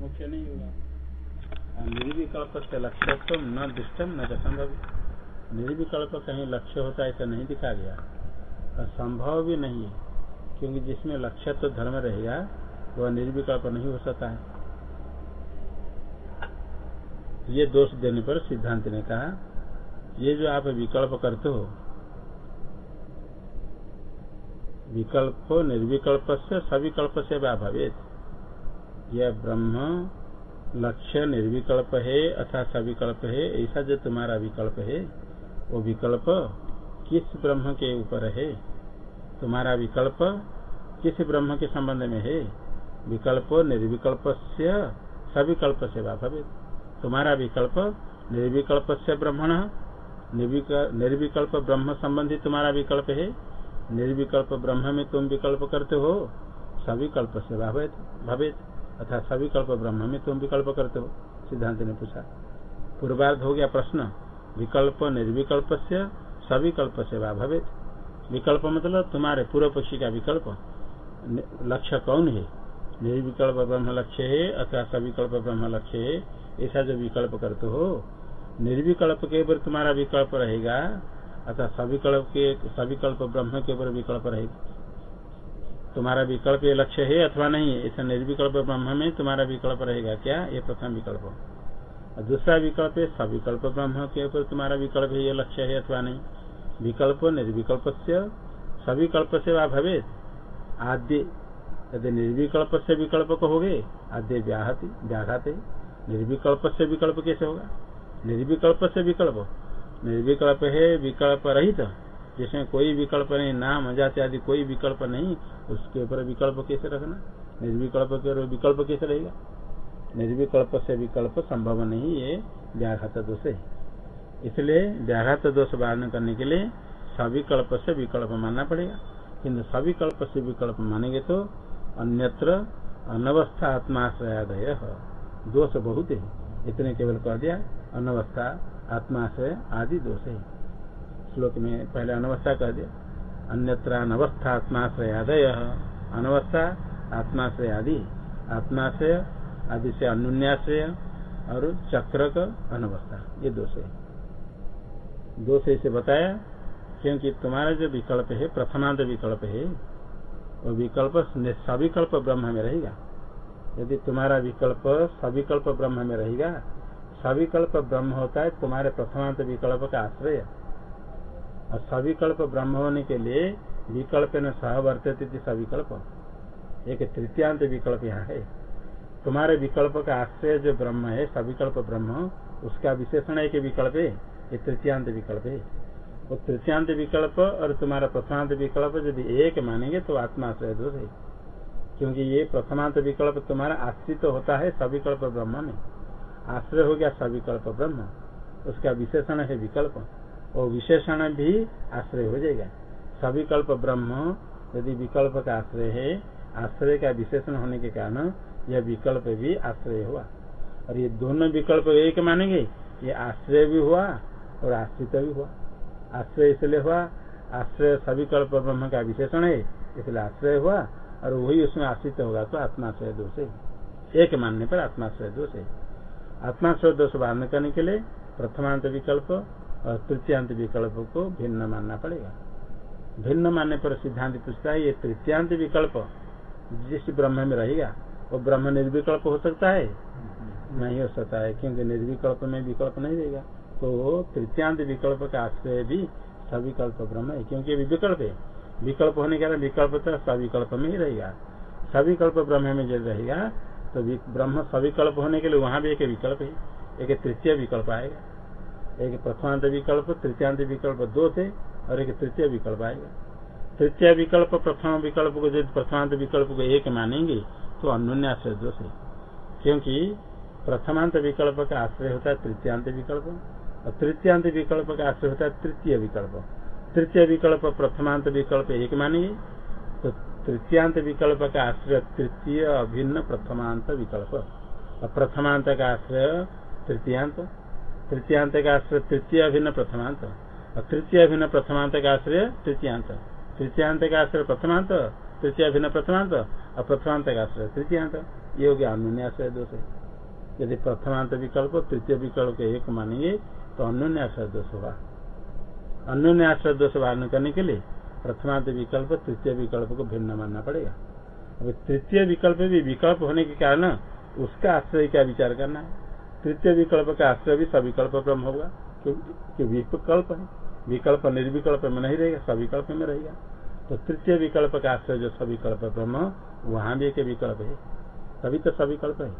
मुख्य नहीं होगा निर्विकल्प से लक्ष्य तो न दृष्टम, न संभव निर्विकल्प कहीं लक्ष्य होता है, ऐसा नहीं दिखा गया। और संभव भी नहीं है, क्योंकि जिसमें लक्ष्य तो धर्म रहेगा, वह निर्विकल्प नहीं हो सकता है। ये दोष देने पर सिद्धांत ने कहा, ये जो आप विकल्प करते हो, विकल्प निर्विकल्प से सविकल्प से अभावित यह ब्रह्म लक्ष्य निर्विकल्प है अथवा सविकल्प है, ऐसा जो तुम्हारा विकल्प है, वो विकल्प किस ब्रह्म के ऊपर है? तुम्हारा विकल्प किस ब्रह्म के संबंध में है? विकल्प निर्विकल्प से सविकल्प से भवित। तुम्हारा विकल्प निर्विकल्प से ब्रह्मण निर्विकल्प ब्रह्म संबंधी तुम्हारा विकल्प है। निर्विकल्प ब्रह्म में तुम विकल्प करते हो, सविकल्प से भावित, भवित। अर्थात सविकल्प ब्रह्म में तुम विकल्प करते हो, सिद्धांत ने पूछा। पूर्वार्ध हो गया प्रश्न, विकल्प निर्विकल्प से सविकल्प से भवित? विकल्प मतलब तुम्हारे पूर्व पक्षी का विकल्प। लक्ष्य कौन है? निर्विकल्प ब्रह्म लक्ष्य है अथवा सविकल्प ब्रह्म लक्ष्य है? ऐसा जो विकल्प करते हो, निर्विकल्प के ऊपर तुम्हारा विकल्प रहेगा, अथवा सविकल्प के, सविकल्प ब्रह्म के ऊपर विकल्प रहेगा। तुम्हारा विकल्प ये लक्ष्य है अथवा नहीं ऐसा निर्विकल्प ब्रह्म में तुम्हारा विकल्प रहेगा क्या? ये प्रथम विकल्प और दूसरा विकल्प है, सविकल्प ब्रह्म के ऊपर तुम्हारा विकल्प है, ये लक्ष्य है अथवा नहीं? विकल्प निर्विकल्प से, सविकल्प से भवे आद्य, यदि निर्विकल्प से विकल्प कहोगे आद्य व्याहति, व्याघाते, निर्विकल्प से विकल्प कैसे होगा? निर्विकल्प से विकल्प। निर्विकल्प है विकल्प रहित। जिसमें कोई विकल्प नहीं, नाम, जाति आदि कोई विकल्प नहीं, उसके ऊपर विकल्प कैसे रखना? निर्विकल्प के विकल्प कैसे रहेगा? निर्विकल्प से विकल्प संभव नहीं, ये व्याघात दोष है। इसलिए व्याघात दोष वारण करने के लिए सविकल्प से विकल्प मानना पड़ेगा। किन्तु सविकल्प से विकल्प मानेंगे तो अन्यत्र अनवस्था आत्माश्रयादय दोष बहुत है। इतने केवल कह दिया, अनवस्था, आत्माश्रय आदि दोष है। श्लोक में पहले अनवस्था कह दिया। अन्यत्र अनवस्था आत्माश्रयादय। अनवस्था आत्माश्रय आदि आत्माश्रय आदि से अनुन्याश्रय और चक्र का अनवस्था। ये दोष है दोष ऐसे बताया, क्योंकि तुम्हारा जो विकल्प है, प्रथमांत विकल्प है, वो विकल्प सविकल्प ब्रह्म में रहेगा। यदि तुम्हारा विकल्प सविकल्प ब्रह्म में रहेगा, सविकल्प ब्रह्म होता है तुम्हारे प्रथमांत विकल्प का आश्रय। और सविकल्प ब्रह्म होने के लिए विकल्प न सहवर्तित सविकल्प। एक तृतीयांत विकल्प यहाँ है। तुम्हारे विकल्प का आश्रय जो ब्रह्म है, सविकल्प ब्रह्म, उसका विशेषण एक विकल्प है, ये तृतीयांत विकल्प है। वो तृतीयांत विकल्प और तुम्हारा प्रथमांत विकल्प यदि एक मानेंगे तो आत्मा आश्रय दोष है। क्योंकि ये प्रथमांत विकल्प तुम्हारा आश्रित तो होता है सविकल्प ब्रह्म में। आश्रय हो गया सविकल्प ब्रह्म। उसका विशेषण है विकल्प। और विशेषण भी आश्रय हो जाएगा। सविकल्प ब्रह्म, यदि विकल्प का आश्रय है, आश्रय का विशेषण होने के कारण यह विकल्प भी आश्रय हुआ। और ये दोनों विकल्प एक मानेंगे, ये आश्रय भी हुआ और आश्रित भी हुआ। आश्रय इसलिए हुआ, आश्रय सविकल्प ब्रह्म का विशेषण है, इसलिए आश्रय हुआ और वही उसमें आश्रित होगा तो आत्माश्रय दोष है। एक मानने पर आत्माश्रय दोष है। आत्माश्रय दोष वारण करने के लिए प्रथमांत विकल्प और तृतीयांत विकल्प को भिन्न मानना पड़ेगा। भिन्न मानने पर सिद्धांत पूछता है, ये तृतीयांत विकल्प, जिस ब्रह्म में रहेगा, वो ब्रह्म निर्विकल्प हो सकता है? नहीं हो सकता है, क्योंकि निर्विकल्प में विकल्प नहीं रहेगा। तो तृतीयांत विकल्प का आश्रय भी सविकल्प ब्रह्म है, क्योंकि विकल्प है। विकल्प होने के कारण विकल्प तो सविकल्प में ही रहेगा। सविकल्प ब्रह्म में जब रहेगा तो ब्रह्म सविकल्प होने के लिए वहाँ भी एक विकल्प है, एक तृतीय विकल्प आएगा। एक प्रथमांत विकल्प, तृतीयांत विकल्प दो थे, और एक तृतीय विकल्प आएगा। तृतीय विकल्प, प्रथम विकल्प को यदि प्रथमांत विकल्प को एक मानेंगे तो अनुन्याश्रय दोष है क्योंकि प्रथमांत विकल्प का आश्रय होता है तृतीयांत विकल्प, और तृतीयांत विकल्प का आश्रय होता है तृतीय विकल्प। तृतीय विकल्प, प्रथमांत विकल्प एक मानेंगे तो तृतीयांत विकल्प का आश्रय तृतीय अभिन्न प्रथमांत विकल्प। और प्रथमांत का आश्रय तृतीयांत तृतीयांत का आश्रय तृतीय अभिन्न प्रथमांत। और तृतीय अभिन्न प्रथमांत का आश्रय तृतीयांत। तृतीयांत का आश्रय प्रथमांत तृतीय अभिन्न प्रथमांत और प्रथमांत का आश्रय तृतीयांत। ये हो गया अनुन्याश्रय दोष है। यदि प्रथमांत विकल्प, तृतीय विकल्प एक मानेंगे तो अनुन्याश्रय दोष होगा। अनुन्याश्रय दोष वारण करने के लिए प्रथमांत विकल्प, तृतीय विकल्प को भिन्न मानना पड़ेगा। अब तृतीय विकल्प भी विकल्प होने के कारण उसका आश्रय क्या विचार करना है। तृतीय विकल्प का आश्रय भी सविकल्प ब्रह्म होगा, क्योंकि विकल्प है। विकल्प निर्विकल्प में नहीं रहेगा, सविकल्प में रहेगा। तो तृतीय विकल्प का आश्रय जो सविकल्प ब्रह्म, वहाँ भी एक विकल्प है। तभी तो सविकल्प है।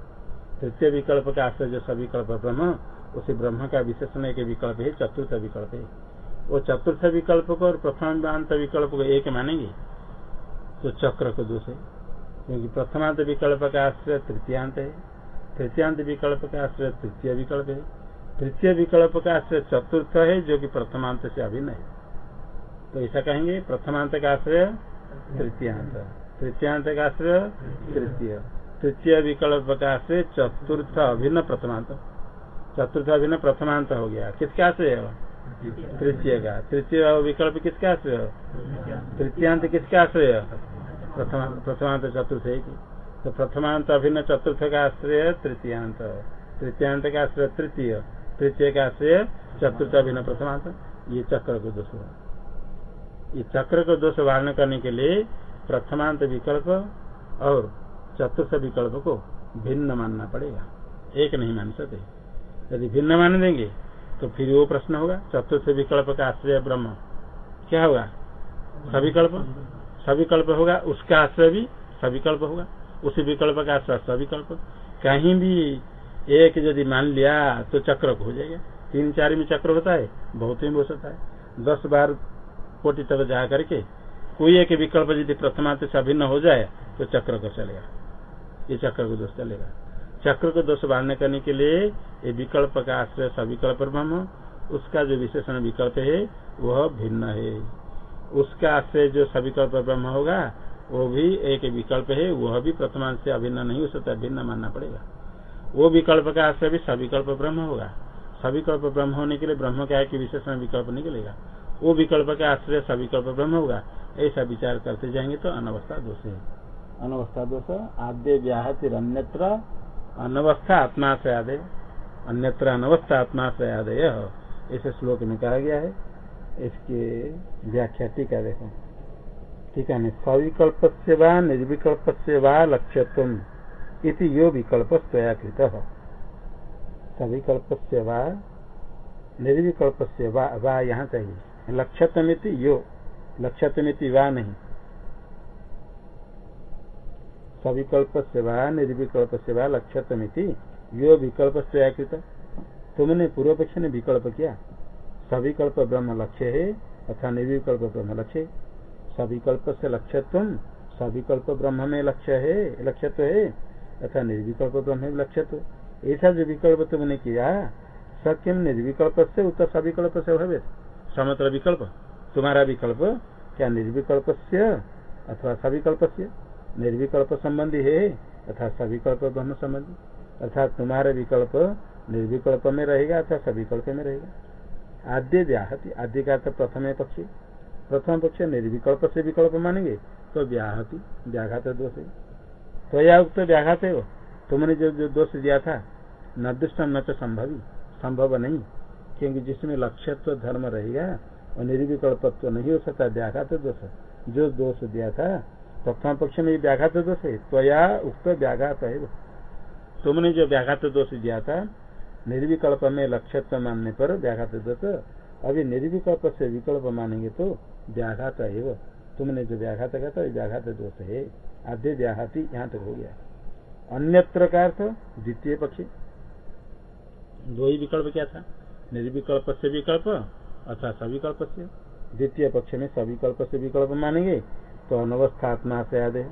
तृतीय विकल्प का आश्रय जो सविकल्प ब्रह्म, उसी ब्रह्म का विशेषण एक विकल्प है, चतुर्थ विकल्प है। वो चतुर्थ विकल्प को और प्रथमांत विकल्प को एक मानेंगे तो चक्र को दूसरे क्योंकि प्रथमांत विकल्प का आश्रय तृतीयांत है। तृतीयांत विकल्प का आश्रय, तृतीय विकल्प है। तृतीय विकल्प का आश्रय चतुर्थ है, जो कि प्रथमांत से अभिन्न है तो ऐसा कहेंगे, प्रथमांत का आश्रय तृतीयांत। तृतीयांत का आश्रय तृतीय। तृतीय विकल्प का आश्रय चतुर्थ अभिन्न प्रथमांत। चतुर्थ अभिन्न प्रथमांत हो गया। किसका आश्रय तृतीय का। तृतीय विकल्प किसका आश्रय? तृतीयांत किसका आश्रय? प्रथमांत चतुर्थ एक तो प्रथमांत अभिन्न चतुर्थ का आश्रय, तृतीयांत। तृतीयांत का आश्रय तृतीय तृतीय का आश्रय चतुर्थ अभिन्न प्रथमांत। ये चक्र को दोष ये चक्र को दोष वारण करने के लिए प्रथमांत विकल्प और चतुर्थ विकल्प को भिन्न मानना पड़ेगा। एक नहीं मान सकते। यदि भिन्न मान देंगे तो फिर वो प्रश्न होगा, चतुर्थ विकल्प का आश्रय ब्रह्म। क्या होगा? सविकल्प। सविकल्प होगा, उसका आश्रय भी सविकल्प होगा। उसी विकल्प का आश्रय सविकल्प कहीं भी एक यदि मान लिया तो चक्र हो जाएगा। तीन चार में चक्र होता है, बहुत ही हो सकता है। दस बार कोटि तक जा करके कोई एक विकल्प यदि प्रथमांत से अभिन्न हो जाए तो चक्र को चलेगा। ये चक्र को दोष चलेगा। चक्र को दोष बांधने करने के लिए ये विकल्प का आश्रय सविकल्प ब्रह्म, उसका जो विशेषण विकल्प है, वह भिन्न है। उसका आश्रय जो सविकल्प ब्रह्म होगा वो भी एक विकल्प है वह भी प्रथमांत से अभिन्न नहीं हो सकता भिन्न मानना पड़ेगा। वो विकल्प का आश्रय भी सविकल्प ब्रह्म होगा। सविकल्प ब्रह्म होने के लिए ब्रह्म का एक विशेषण विकल्प निकलेगा। वो विकल्प का आश्रय सविकल्प ब्रह्म होगा। ऐसा विचार करते जाएँगे तो अनवस्था दोष है। अनवस्था दोष आद्य व्याहतिर अन्यत्र। अनवस्था आत्मा से आदे। अन्यत्र अनवस्था आत्मा से आदय ऐसे श्लोक में कहा गया है। इसके व्याख्या टीका देखो। ठीक है सविकल्प से व निर्विकल्प से व लक्ष्यत्व इति यो विकल्प स्वया कृत। सविकल्प से व निर्विकल्प से वा यहाँ चाहिए। लक्ष्यत्मिति यो लक्ष्यत्मिति वा नहीं। सविकल्प से व निर्विकल्प से व लक्ष्यत्मिति यो विकल्प स्वया कृत। तुमने पूर्व पक्ष ने विकल्प किया। सविकल्प ब्रह्म लक्ष्य है, अथवा निर्विकल्प ब्रह्म लक्ष्य। सविकल्प से लक्ष्यत्व। सविकल्प ब्रह्म में लक्ष्य है, लक्ष्यत्व है। अथवा निर्विकल्प ब्रह्म में लक्ष्यत्व। ऐसा जो विकल्प तुमने किया, सत्यम निर्विकल्प से उत्तर सविकल्प से भवे। समत्र विकल्प। तुम्हारा विकल्प क्या निर्विकल्प से अथवा सविकल्प से? निर्विकल्प संबंधी है अथवा सविकल्प ब्रह्म संबंधी? अर्थात तुम्हारा विकल्प निर्विकल्प में रहेगा अथवा सविकल्प में रहेगा। आद्य व्याहति। आद्य का अर्थ प्रथम पक्षी। प्रथम पक्ष निर्विकल्प से विकल्प मानेंगे तो व्याहति, व्याघात दोष है। तो या उक्त व्याघात है वो? तुमने जो जो दोष दिया था न दुष्ट न तो संभवी, संभव नहीं, क्योंकि जिसमें लक्ष्यत्व धर्म रहेगा और निर्विकल्पत्व नहीं हो सकता, व्याघात दोष जो दोष दिया था, प्रथम पक्ष में व्याघात दोष है त्वया उक्त व्याघात है तुमने जो व्याघात दोष दिया था, निर्विकल्प में लक्ष्यत्व मानने पर व्याघात दोष अभी निर्विकल्प से विकल्प मानेंगे तो व्याघात है तुमने जो व्याघात कहा था व्याघात दोष है। आद्य व्याघाती यहाँ तक हो गया। अन्यत्र का अर्थ द्वितीय पक्ष। दो ही विकल्प क्या था? निर्विकल्प से विकल्प अथवा सविकल्प से। द्वितीय पक्ष में सविकल्प से विकल्प मानेंगे तो अनवस्थात्मा से आदे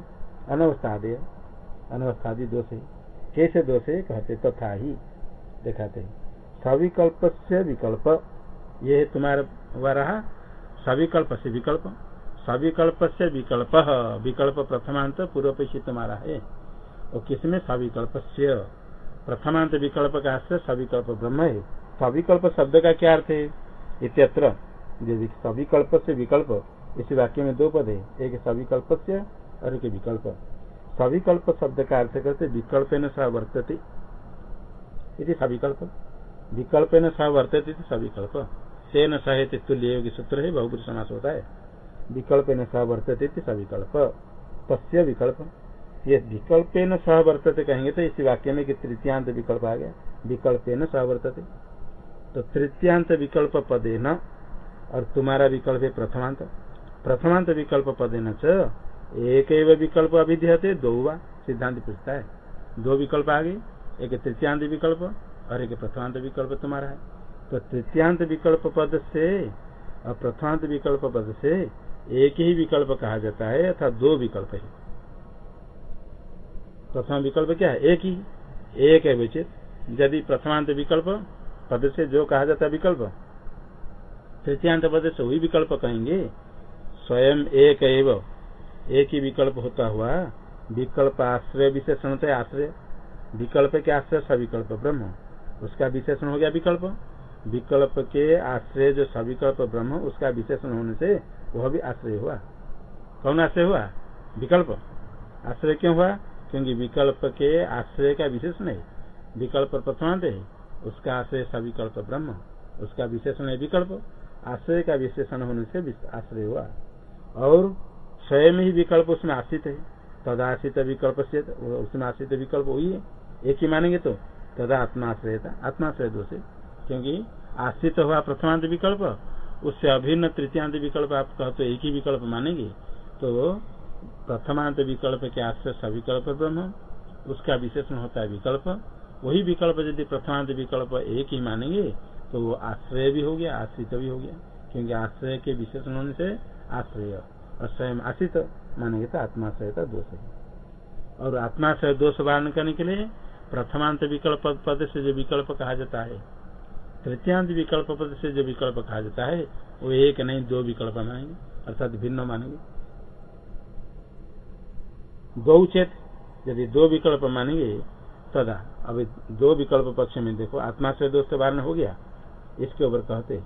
अनवस्था आदे अनवस्थादि दोष है। कैसे दोष है? कहते तथा ही दिखाते सविकल्प से विकल्प ये तुम्हारा हुआ रहा, सविकल्प से विकल्प, सविकल्प से विकल्प विकल्प प्रथमांत पूर्व पेशी तुम्हारा है। और किसमें? सविकल्प से। प्रथमांत विकल्प का आश्रय सविकल्प ब्रह्म है। सविकल्प शब्द का क्या अर्थ है? इत्यत्र। सविकल्प से विकल्प, इस वाक्य में दो पद है। एक सविकल्प से, और एक विकल्प। सविकल्प शब्द का अर्थ करते विकल्प न सह वर्तते। सविकल्प। विकल्प न सह वर्तते सविकल्प। से न सहे तुल्य योगी सूत्र है बहुपुर समास होता है। विकल्प न सह वर्तते सविकल्प तस्य विकल्प। ये विकल्प न सह वर्तते कहेंगे तो इसी वाक्य में कि तृतीयांत विकल्प आ गया। विकल्प न सह वर्तते। तो तृतीयांत विकल्प पदे न, और तुम्हारा विकल्प है प्रथमांत। प्रथमांत विकल्प पदे न एक विकल्प अभिधेयते, दो हुआ सिद्धांत पूछता है। दो विकल्प आ गए, एक तृतीयांत विकल्प, और एक प्रथमांत विकल्प तुम्हारा है। तो तृतीयांत विकल्प पद से और प्रथमांत विकल्प पद से एक ही विकल्प कहा जाता है अर्थात दो विकल्प है। प्रथम विकल्प क्या है? एक ही। एक है विचित। यदि प्रथमांत विकल्प पद से जो कहा जाता है विकल्प, तृतीयांत पद से वही विकल्प कहेंगे, स्वयं एक एवं। एक ही विकल्प होता हुआ विकल्प आश्रय विशेषण आश्रय। विकल्प के आश्रय सविकल्प ब्रह्म। उसका विशेषण हो गया विकल्प। विकल्प के आश्रय, जो सविकल्प ब्रह्म, उसका विशेषण होने से वह भी आश्रय हुआ। कौन आश्रय हुआ? विकल्प। आश्रय क्यों हुआ? क्योंकि विकल्प के आश्रय का विशेषण है। विकल्प प्रथमांत है। उसका आश्रय सविकल्प ब्रह्म। उसका विशेषण है विकल्प। आश्रय का विशेषण होने से आश्रय हुआ। और स्वयं ही विकल्प उसमें आश्रित है। तदाश्रित विकल्प से उसमें आश्रित विकल्प वही है। एक ही मानेंगे तो तदा आत्माश्रय था आत्माश्रय दोष। क्योंकि आश्रित हुआ प्रथमांत विकल्प, उससे अभिन्न तृतीयांत विकल्प आप कहो तो एक ही विकल्प मानेंगे तो प्रथमांत विकल्प के आश्रय सविकल्प ब्रह्म, उसका विशेषण होता है विकल्प। वही विकल्प यदि प्रथमांत विकल्प एक ही मानेंगे तो वो आश्रय भी हो गया, आश्रित भी हो गया, क्योंकि आश्रय के विशेषण होने से आश्रय और स्वयं आश्रित मानेंगे तो आत्माश्रय का दोष है। और आत्माश्रय दोष वारण करने के लिए प्रथमांत विकल्प पद से जो विकल्प कहा जाता है तृतीयांत विकल्प पद से जो विकल्प कहा जाता है, वो एक नहीं, दो विकल्प मानेंगे, अर्थात भिन्न मानेंगे। दो चेत यदि दो विकल्प मानेंगे, तदा अभी दो विकल्प पक्ष में देखो आत्मा से दोस्त वारण हो गया। इसके ऊपर कहते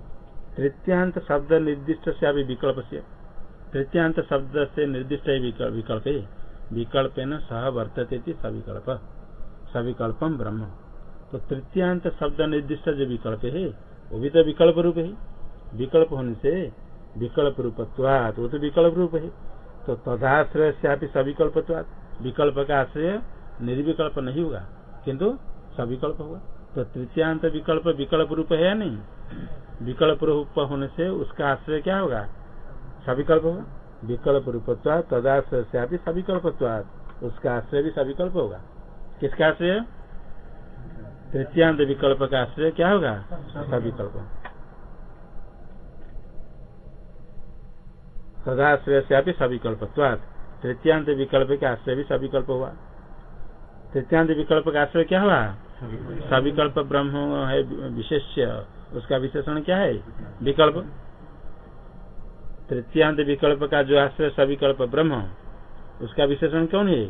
तृतीयांत शब्द निर्दिष्ट से अभी विकल्प से तृतीयांत शब्द से निर्दिष्ट विकल्प विकल्प न सह वर्तते सविकल्प। सविकल्पम ब्रह्म। तो तृतीयांत शब्द निर्दिष्ट जो विकल्प है, वो भी तो विकल्प रूप है। विकल्प होने से विकल्प रूपत्वात, वो तो विकल्प रूप है। तो तदाश्रय से आप सविकल्पत्वात। विकल्प का आश्रय निर्विकल्प नहीं होगा, किंतु सविकल्प होगा। तो तृतीयांत विकल्प विकल्प रूप है या नहीं? विकल्प रूप होने से उसका आश्रय क्या होगा? सविकल्प होगा। विकल्प रूपत्वाद तदाश्रय से सविकल्पत्वाद उसका आश्रय भी सविकल्प होगा। किसका आश्रय? तृतीयांत विकल्प का आश्रय क्या होगा? सविकल्प सदाश्रय से सविकल्पत्वाद तृतीयांत विकल्प का आश्रय भी सविकल्प हुआ। तृतीयांत विकल्प का आश्रय क्या हुआ? सविकल्प ब्रह्म है विशेष उसका विशेषण क्या है? विकल्प। तृतीयांत विकल्प का जो आश्रय सविकल्प ब्रह्म, उसका विशेषण कौन है?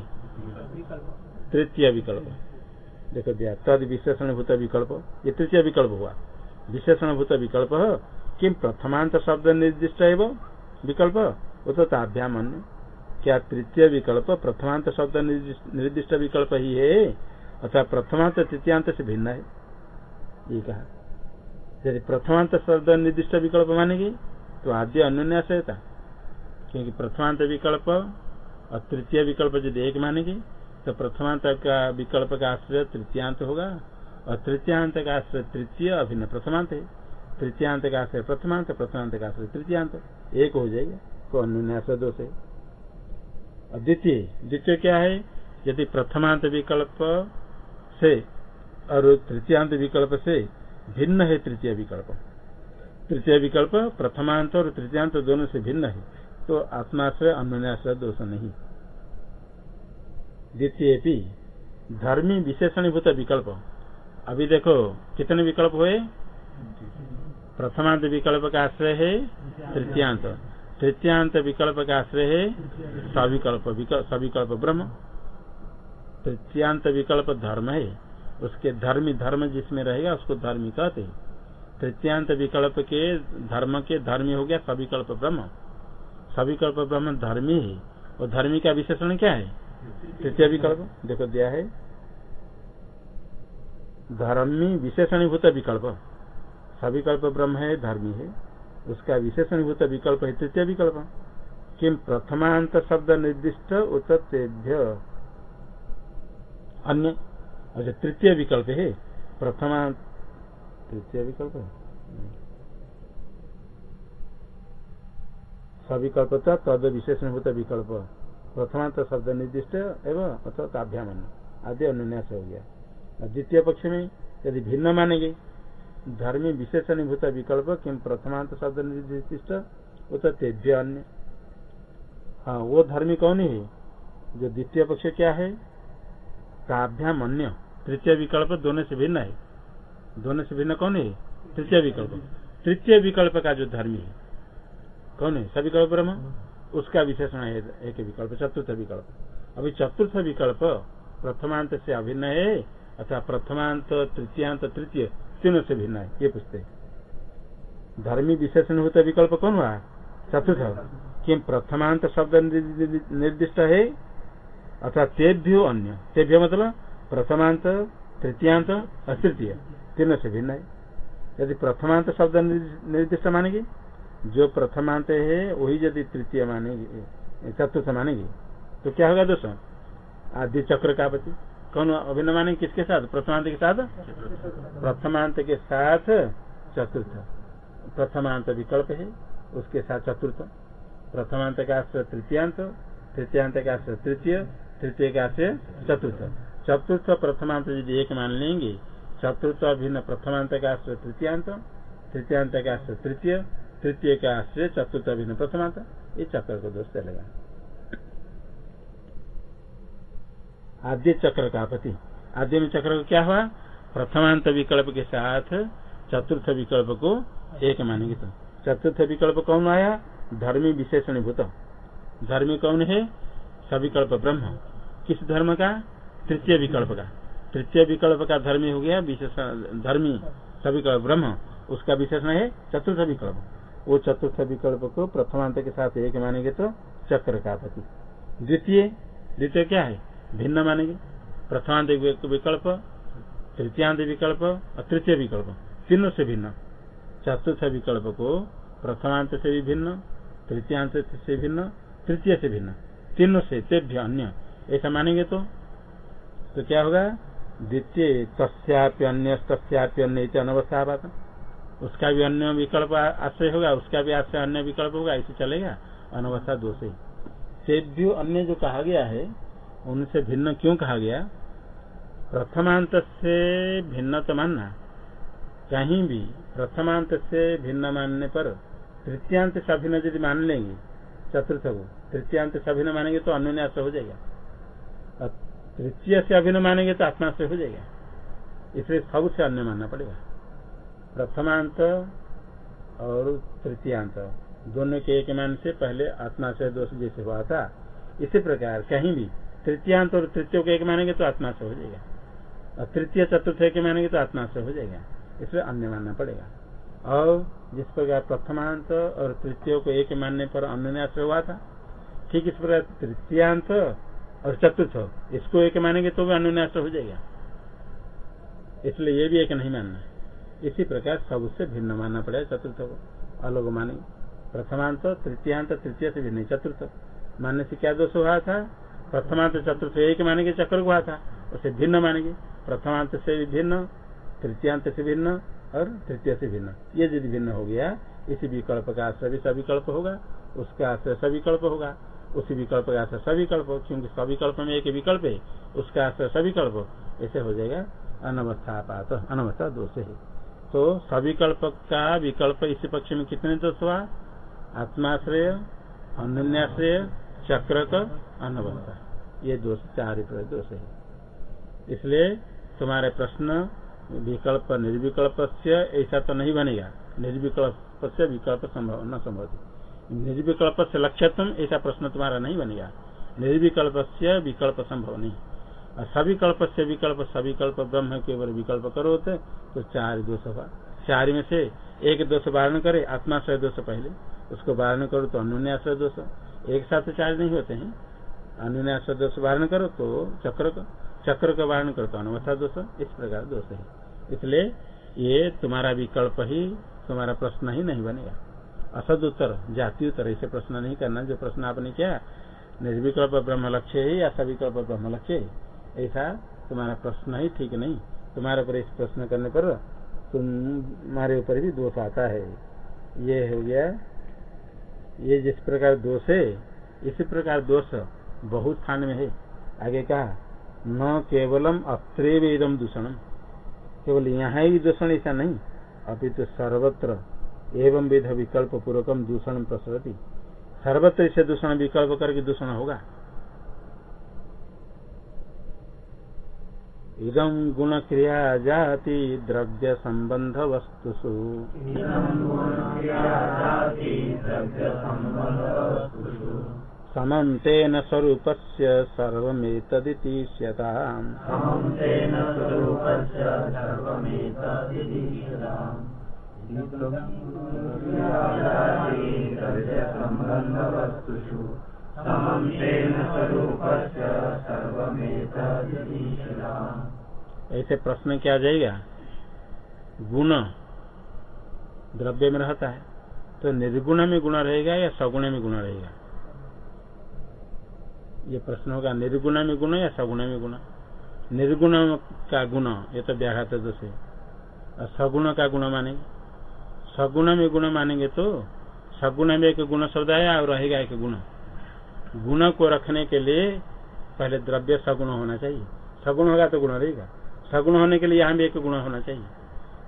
तृतीय विकल्प। देखो दिया तद विशेषण भूत विकल्प ये तृतीय विकल्प हुआ। विशेषण भूत विकल्प किम प्रथमांत शब्द निर्दिष्ट है विकल्प? वो तो ताभ्याम अन्य क्या तृतीय विकल्प प्रथमांत शब्द निर्दिष्ट विकल्प ही है? अथवा प्रथमांत, तृतीयांत से भिन्न है। ये कहा। यदि प्रथमांत शब्द निर्दिष्ट विकल्प मानेगी तो आद्य अन्य था क्योंकि प्रथमांत विकल्प और तृतीय विकल्प यदि एक मानेगी तो प्रथमांत का विकल्प का आश्रय तृतीयांत होगा, और तृतीयांत का आश्रय तृतीय अभिन्न प्रथमांत है। तृतीयांत का आश्रय प्रथमांत प्रथमांत का आश्रय तृतीयांत, एक हो जाएगा तो अन्य है। और द्वितीय द्वितीय क्या है? यदि प्रथमांत विकल्प से और तृतीयांत विकल्प से भिन्न है तृतीय विकल्प। तृतीय विकल्प प्रथमांत और तृतीयांत दोनों से भिन्न है तो आत्माश्रय अन्याश्रय दोष नहीं। द्वितीय धर्मी विशेषणीभूत विकल्प। अभी देखो, कितने विकल्प हुए? प्रथमांत विकल्प का आश्रय है तृतीयांत। तृतीयांत विकल्प का आश्रय है सविकल्प सविकल्प ब्रह्म। तृतीयांत विकल्प धर्म है। उसके धर्मी, धर्म जिसमें रहेगा, उसको धर्मी कहते तृतीयांत विकल्प के धर्म के धर्मी हो गया सविकल्प ब्रह्म। सविकल्प ब्रह्म धर्मी है। और धर्मी का विशेषण क्या है? तृतीय विकल्प देखो दिया है। धर्मी विशेषणीभूत विकल्प। सविकल्प ब्रह्म है, धर्मी है। उसका विशेषणीभूत विकल्प है तृतीय विकल्प। किम प्रथमांत शब्द निर्दिष्ट उत्तेभ्य अन्य अच्छा तृतीय विकल्प है। प्रथमांत, तृतीय विकल्प सविकल्प तद विशेषणभूत विकल्प। प्रथमांत शब्द निर्दिष्ट एवं अथवा काभ्याम आदि अनुन्यास हो गया। द्वितीय पक्ष में यदि भिन्न मानेंगे, धर्मी विशेषणीभूत विकल्प किम प्रथमांत शब्द निर्दिष्ट वो तो तेभ्य अन्य। हाँ वो धर्मी कौन है? जो द्वितीय पक्ष क्या है? अन्य तृतीय विकल्प दोनों से भिन्न है। दोनों से भिन्न कौन है? तृतीय विकल्प। तृतीय विकल्प का जो धर्मी है, कौन है? सविकल्प ब्रह्म। उसका विशेषण है, एक विकल्प, चतुर्थ विकल्प। अभी चतुर्थ विकल्प, प्रथमांत से अभिन्न है अथवा प्रथमांत, तृतीयांत, तृतीय, तीनों से भिन्न है, ये पूछते धर्मी विशेषण होता विकल्प कौन हुआ? चतुर्थ। कि प्रथमांत शब्द निर्दिष्ट है अथवा तेभ्यो अन्य। तेभ्य मतलब प्रथमांत, तृतीयांत और तृतीय। तीनों से भिन्न है। यदि प्रथमांत शब्द निर्दिष्ट मानेगी? जो प्रथम प्रथमांत है, वही यदि तृतीय मानेगी चतुर्थ मानेगी तो क्या होगा दोस्तों आदि चक्र का पति कौन अभिन्न मानेंगे? किसके साथ? प्रथमांत के साथ? प्रथमांत के साथ चतुर्थ। प्रथमांत विकल्प है, उसके साथ चतुर्थ। प्रथमांत का आश्रय तृतीयांत तृतीयांत का आश्रय तृतीय तृतीय का आश्रय चतुर्थ। चतुर्थ प्रथमांत यदि एक मान लेंगे, चतुर्थ अभिन्न प्रथमांत का आश्रय तृतीयांत तृतीयांत का आश्रय तृतीय तृतीय का आश्रय चतुर्थ अभिन्न प्रथमांत ये चक्र को दोष चलेगा। आद्य चक्र का पति आद्य में चक्र को क्या हुआ? प्रथमांत विकल्प के साथ चतुर्थ विकल्प को एक मानेंगे तो। चतुर्थ विकल्प कौन आया? धर्मी विशेषण भूत धर्मी कौन है? सविकल्प ब्रह्म। किस धर्म का तृतीय विकल्प का तृतीय विकल्प का धर्मी हो गया विशेषण धर्मी सविकल्प ब्रह्म। उसका विशेषण है चतुर्थ विकल्प। वो चतुर्थ विकल्प को प्रथमांत के साथ एक मानेंगे तो चक्र का पति द्वितीय द्वितीय क्या है? भिन्न मानेंगे। प्रथमांत विकल्प, तृतीयांत विकल्प और तृतीय विकल्प। तीनों से भिन्न। चतुर्थ विकल्प को प्रथमांत से भी भिन्न, तृतीयांत से भिन्न, तृतीय से भिन्न। तीनों से तेभ्य अन्य। ऐसा मानेंगे तो तो क्या होगा? द्वितीय, तस्याप्य अन्य तस्याप्य अन्य अनवस्था बात। उसका भी अन्य विकल्प आश्रय होगा, उसका भी आश्रय अन्य विकल्प होगा, ऐसे चलेगा, अनवस्था दोष सेभ्यो अन्य जो कहा गया है, उनसे भिन्न क्यों कहा गया? प्रथमांत से भिन्न तो मानना कहीं भी प्रथमांत से भिन्न मानने पर तृतीयांत से अभिन्न यदि मान लेंगे, चतुर्थ को, तृतीयांत से अभिन्न मानेंगे तो अन्य आश्रय हो जाएगा। तृतीय से अभिन्न मानेंगे तो आत्मा से हो जाएगा। इसलिए सबसे अन्य मानना पड़ेगा। प्रथमांत और तृतीयांत। दोनों के एक मान से पहले आत्मा से दोष जैसे हुआ था। इसी प्रकार कहीं भी तृतीयांत और तृतीय को एक मानेंगे तो आत्मा से हो जाएगा। और तृतीय चतुर्थ एक मानेंगे तो आत्मा से हो जाएगा। इसलिए अन्य मानना पड़ेगा। और जिस प्रकार प्रथमांत और तृतीय को एक मानने पर अन्य हुआ था, ठीक इस प्रकार तृतीयांत और चतुर्थ, इसको एक मानेंगे तो भी अन्य हो जाएगा। इसलिए ये भी एक नहीं मानना। इसी प्रकार सबसे भिन्न मानना पड़ेगा, चतुर्थ को। अलग माने। प्रथमांत, तृतीयांत, तृतीय से भिन्न। चतुर्थ। मानने से क्या दोष हुआ था? प्रथमांत, चतुर्थ एक मानेंगे, चक्र हुआ था। उसे भिन्न मानेंगे। प्रथमांत से भिन्न, तृतीयांत से भिन्न और तृतीय से भिन्न। ये यदि भिन्न हो गया, इसी विकल्प का आश्रय भी सविकल्प होगा, उसका आश्रय सविकल्प होगा। उसी विकल्प का आश्रय सविकल्प क्योंकि सविकल्प में एक विकल्प है, उसका आश्रय सविकल्प ऐसे हो जाएगा अनवस्था पात अनवस्था दोष है। तो सविकल्प का विकल्प इसी पक्ष में कितने दोष हुआ आत्माश्रय अन्याश्रय चक्र का अनवस्था ये दोष चार दोष है। इसलिए तुम्हारे प्रश्न विकल्प निर्विकल्प ऐसा तो नहीं बनेगा। निर्विकल्प से विकल्प संभव, न संभव। निर्विकल्प से लक्ष्यत्म ऐसा प्रश्न तुम्हारा नहीं बनेगा। निर्विकल्प से विकल्प संभव नहीं। और कल्प से विकल्प सविकल्प ब्रह्म के ऊपर विकल्प करो होते तो चार दोष चार में से एक दोष वारण करे, आत्माश्रय दोष पहले, उसको वारण करो तो अनुन्याश्रय दोष। एक साथ चार नहीं होते हैं। अनुन्यास दोष वारण करो तो चक्र का चक्र का वारण करो तो अनवस्था दोष, इस प्रकार दोष है। इसलिए ये तुम्हारा विकल्प ही, तुम्हारा प्रश्न ही नहीं बनेगा। असद उत्तर, जाति उत्तर, ऐसे प्रश्न नहीं करना। जो प्रश्न आपने किया, निर्विकल्प ब्रह्म लक्ष्य है या सविकल्प ब्रह्म लक्ष्य है। ऐसा? तुम्हारा प्रश्न ही ठीक नहीं। तुम्हारे ऊपर इस प्रश्न करने पर तुम्हारे ऊपर भी दोष आता है। ये हो गया, ये जिस प्रकार दोष है, इसी प्रकार दोष बहुत स्थान में है। आगे कहा, न केवलम अत्रेव इदम दूषणम। केवल यहाँ ही दूषण ऐसा नहीं, अभी तो सर्वत्र एवं विध विकल्प पूर्वकम दूषण प्रसरती। सर्वत्र इसे दूषण विकल्प करके दूषण होगा। इदम गुण क्रिया जाति द्रव्य संबंध वस्तुषु समन्तेन स्वरूपस्य सर्वमेतदिति स्यताम् ऐसे प्रश्न क्या जाएगा। गुण द्रव्य में रहता है। तो निर्गुण में गुण रहेगा या सगुण में गुण रहेगा? ये प्रश्न होगा, निर्गुण में गुण या सगुण में गुण? निर्गुण का गुण, ये तो व्याघात दोष है और सगुण का गुण मानेंगे। सगुण में गुण मानेंगे तो सगुण में एक गुण शब्द आया और रहेगा एक गुण। गुण को रखने के लिए पहले द्रव्य सगुण होना चाहिए। सगुण होगा तो गुण रहेगा। सगुण होने के लिए यहाँ भी एक गुण होना चाहिए।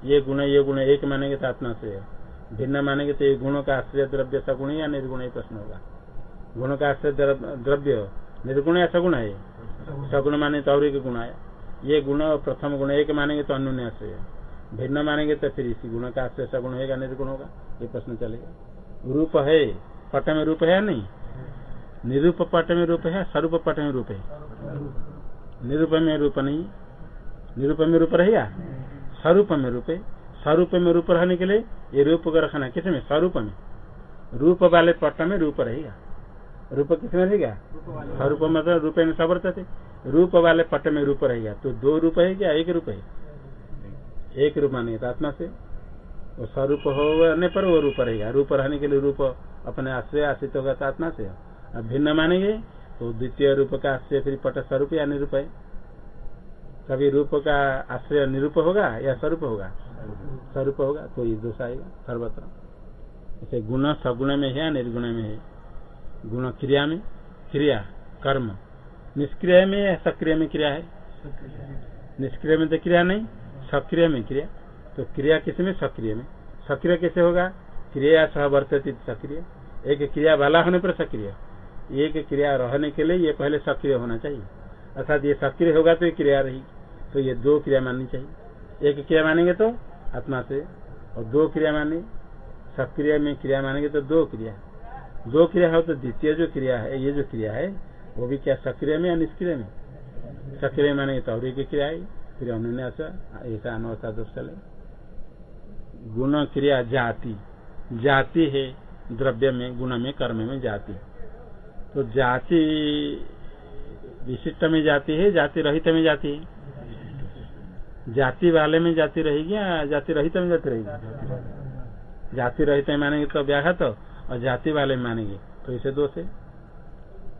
ये गुण ये गुण एक मानेंगे तो आत्मा से भिन्न मानेंगे तो ये गुणों का आश्रय द्रव्य सगुण या निर्गुण ही प्रश्न होगा। गुण का आश्रय द्रव्य निर्गुण या सगुण है सगुण। माने तो और एक गुण आया ये गुण प्रथम गुण एक मानेंगे तो अन्य आश्रय। भिन्न मानेंगे तो फिर इसी गुण का आश्रय सगुण होगा निर्गुण होगा। ये प्रश्न चलेगा। रूप है पट में रूप है नहीं? निरूप पट में रूप है स्वरूप पट में रूप है। निरूप में रूप नहीं। निरूप में रूप रहेगा स्वरूप में रूप। स्वरूप में रूप रहने के लिए ये रूप को रखना किसमें? स्वरूप में रूप वाले पट में रूप रहेगा रूप किसमें रहेगा स्वरूप मतलब रूप में सवर्त थे रूप वाले पट में रूप रहेगा तो दो रूप है क्या? एक रूप है। एक रूप मानेगा तो आत्मा से। वो स्वरूप होने पर वो रूप रहेगा रूप रहने के लिए रूप अपने आश्रय आश्रित होगा तो आत्मा से। अब भिन्न मानेंगे। तो द्वितीय रूप का आश्रय फिर पट स्वरूप या निरूप है। कभी रूप का आश्रय निरूप होगा या स्वरूप होगा? स्वरूप होगा तो ये दोष आएगा, सर्वत्र। ऐसे गुण सगुण में है या निर्गुण में है? गुण क्रिया में? क्रिया, कर्म। निष्क्रिय में या सक्रिय में क्रिया है? निष्क्रिय में तो क्रिया नहीं, सक्रिय में क्रिया। तो क्रिया किसमें? सक्रिय में। सक्रिय कैसे होगा? क्रिया सहवर्तित सक्रिय। एक क्रिया वाला होने पर सक्रिय। एक क्रिया रहने के लिए ये पहले सक्रिय होना चाहिए। अर्थात ये सक्रिय होगा तो ये क्रिया रही। तो ये दो क्रिया माननी चाहिए। एक क्रिया मानेंगे तो आत्मा से, और दो क्रिया माने सक्रिय में क्रिया मानेंगे तो दो क्रिया। दो क्रिया हो तो द्वितीय जो क्रिया है, ये जो क्रिया है, वो भी क्या सक्रिय में या निष्क्रिय में? सक्रिय मानेंगे तो और एक क्रिया है, फिर उन्होंने ऐसा अनवस्था दोष चले। गुण क्रिया जाति। जाति है द्रव्य में, गुण में, कर्म में जाति। तो जाति विशिष्ट में जाती है जाति रहित में जाती है। जाति वाले में जाति रहेगी या जाति रहित में जाति रहेगी? जाति रहित में मानेंगे तो व्याघात तो, और जाति वाले में मानेंगे। तो इसे दोष है?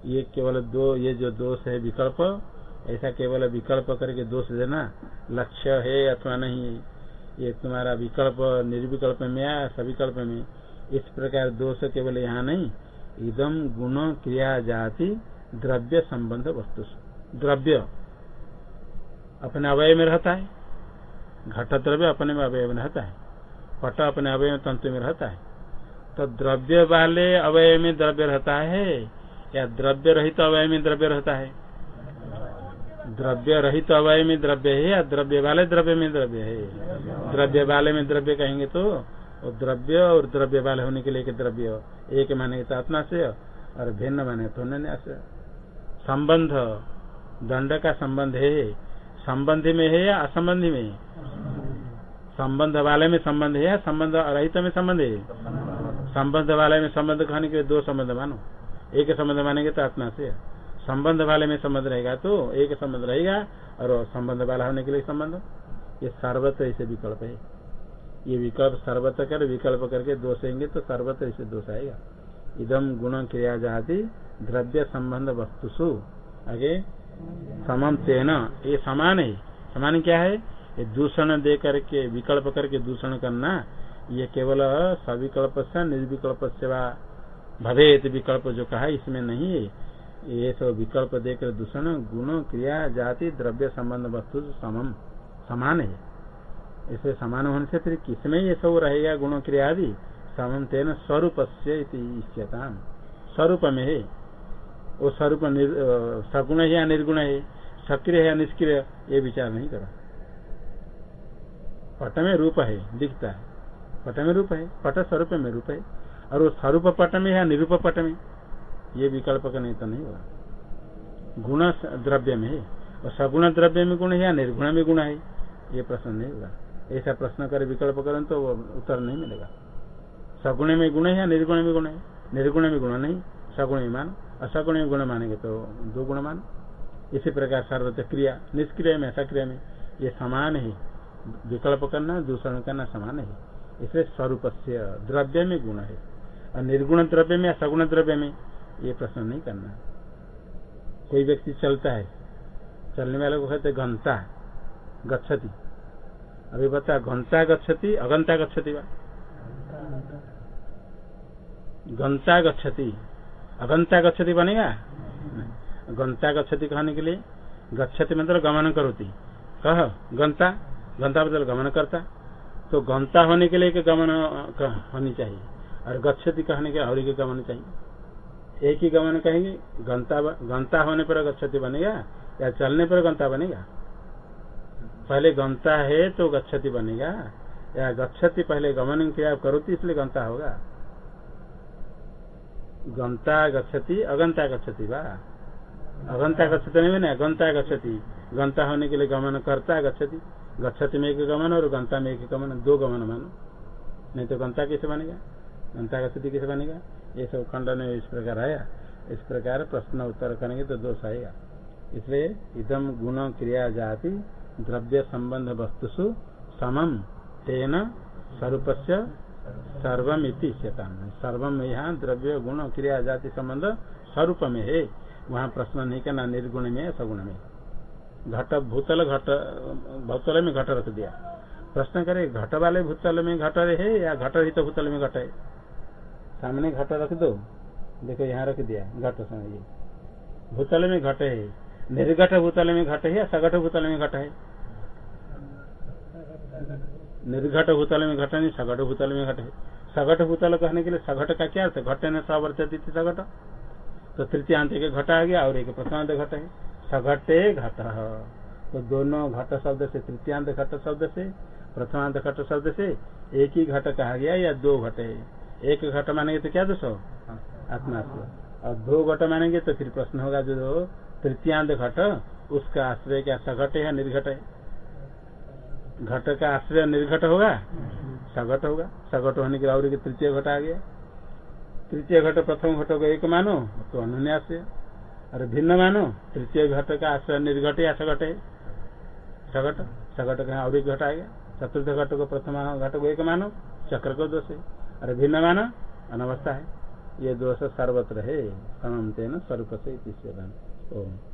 ये केवल दो ये जो दोष है विकल्प ऐसा केवल विकल्प करके दोष देना लक्ष्य है अथवा नहीं ये तुम्हारा विकल्प निर्विकल्प में या सविकल्प में। इस प्रकार दोष केवल यहाँ नहीं इदम गुण क्रिया जाति द्रव्य संबंध वस्तु द्रव्य अपने अवय में रहता है, घट द्रव्य अपने में अवय में रहता है, पट अपने अवय में तंतु में रहता है। तो द्रव्य वाले अवय में द्रव्य रहता है या द्रव्य रहित अवय में द्रव्य रहता है? द्रव्य रहित अवय में द्रव्य है या द्रव्य वाले द्रव्य में द्रव्य है? द्रव्य वाले में द्रव्य कहेंगे तो द्रव्य और द्रव्य वाले होने के लिए द्रव्य, एक माने तो आत्मा से और भिन्न माने तो अन्य संबंध, दंड का संबंध है। संबंध में है या असंबंधी में? संबंध वाले में संबंध है या संबंध रहित में संबंध है? संबंध वाले में संबंध कहने के दो संबंध मानो। एक संबंध मानेंगे तो आत्मा से। संबंध वाले में संबंध रहेगा तो एक संबंध रहेगा और संबंध वाला होने के लिए संबंध। ये सर्वत्र ऐसे विकल्प है। ये विकल्प सर्वत्र कर, विकल्प करके दोष तो सर्वत्र ऐसे दोष आएगा। इदम गुण क्रिया जाति द्रव्य संबंध वस्तुसु। आगे समम तेन, ये समान है। समान क्या है? ये दूषण दे करके, विकल्प करके दूषण करना, ये केवल सविकल्प से निर्विकल्प से भवेत विकल्प जो कहा, इसमें नहीं है। ये सब विकल्प देकर दूषण, गुण, क्रिया, जाति, द्रव्य संबंध वस्तु समम समान है। इसे समान होने से फिर किसमें ये सब रहेगा, गुण, क्रिया आदि? समम तेन स्वरूप से स्वरूप में है वो स्वरूप सगुण है या निर्गुण है सक्रिय है या निष्क्रिय, ये विचार नहीं करो। पट में रूप है। दिखता है पट में रूप है पट स्वरूप में रूप है और वो स्वरूप पट में या निरूप पट में ये विकल्प का नहीं तो नहीं होगा। गुण द्रव्य में है और सगुण द्रव्य में गुण है या निर्गुण में गुण है, ये प्रश्न नहीं होगा। ऐसा प्रश्न कर विकल्प करें तो उत्तर नहीं मिलेगा। सगुण में गुण है या निर्गुण में गुण है? निर्गुण में गुण नहीं, सगुण में मान। असगुण में गुण मानेंगे तो दो गुण मान। इसी प्रकार सर्वत क्रिया, निष्क्रिय में सक्रिय में, ये समान है। विकल्प करना, दूषण करना समान है। इसलिए स्वरूप से द्रव्य में गुण है। और निर्गुण द्रव्य में या सगुण द्रव्य में, ये प्रश्न नहीं करना। कोई व्यक्ति चलता है, चलने वाले को कहते घंटा, गच्छति। अभी बता, घंटा गच्छति अगंता गच्छति घंटा गच्छति। अगंता गच्छति बनेगा? गंता गच्छति कहने के लिए गच्छति मतलब गमन करोती। कह, गंता। गंता मतलब गमन करता। तो गंता होने के लिए एक गमन होनी चाहिए। और गच्छति कहने के और एक गमन चाहिए। एक ही गमन कहेंगे, गंता गंता होने पर गच्छति बनेगा या चलने पर गंता बनेगा? पहले गंता है तो गच्छति बनेगा। या गच्छति पहले गमन क्रिया करोती, इसलिए गंता होगा। गंता गच्छति अगंता गच्छति बा अगंता गच्छति नहीं बने? गंता गच्छति। गंता होने के लिए गमन करता गच्छति। गच्छति में एक गमन और गंता में एक गमन, दो गमन मानो। नहीं तो गंता कैसे बनेगा? गंता गच्छति कैसे बनेगा? ये सब खंडन इस प्रकार आया। इस प्रकार प्रश्न उत्तर करेंगे तो दोष आएगा। इसलिए इदम गुण क्रिया जाति द्रव्य संबंध वस्तुसु समम तेन स्वरूप सर्वम इति सर्वम यहाँ द्रव्य, गुण, क्रिया, जाति संबंध स्वरूप में है। वहाँ प्रश्न नहीं करना निर्गुण में सगुण में घट भूतल घट, भूतल में घट रख दिया। प्रश्न करे, घट वाले भूतल में घट है या घट रहित तो भूतल में घट है? सामने घट रख दो। देखो, यहाँ रख दिया। घट ये। भूतल में घट है। निर्घट भूतल में घट है या सघट भूतल में घट है? निर्घट भूतल में घट नहीं सघट भूतल में घट है सघट भूतल कहने के लिए सघट का क्या अर्थ घट न सवर्तित सघट। तो तृतीयांत के घट आ गया, और एक प्रथमांत घट है। सघटे घट। तो दोनों घट शब्द से, तृतीयांत घट शब्द से, प्रथमांत घट शब्द से एक ही घट कहा गया, या दो घट? है एक घट मानेंगे तो क्या दोष? आत्मा और दो घट मानेंगे तो फिर प्रश्न होगा जो तृतीयांत घट, उसका आश्रय क्या सघट है निर्घट है? घट का आश्रय निर्घट होगा? सघट होगा। सघट होने के और तृतीय घट आ गया। तृतीय घट प्रथम घट को एक मानो तो अनुन्यास और भिन्न मानो, तृतीय घट का आश्रय निर्घट या सघट है? सघट। सघट का और एक घट आ गया। चतुर्थ घट को प्रथम घट को एक मानो, चक्र को दोष है। और भिन्न मानो, अनवस्था है। ये दोष सर्वत्र है। समते न स्वरूप से ओम।